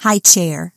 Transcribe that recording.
high chair.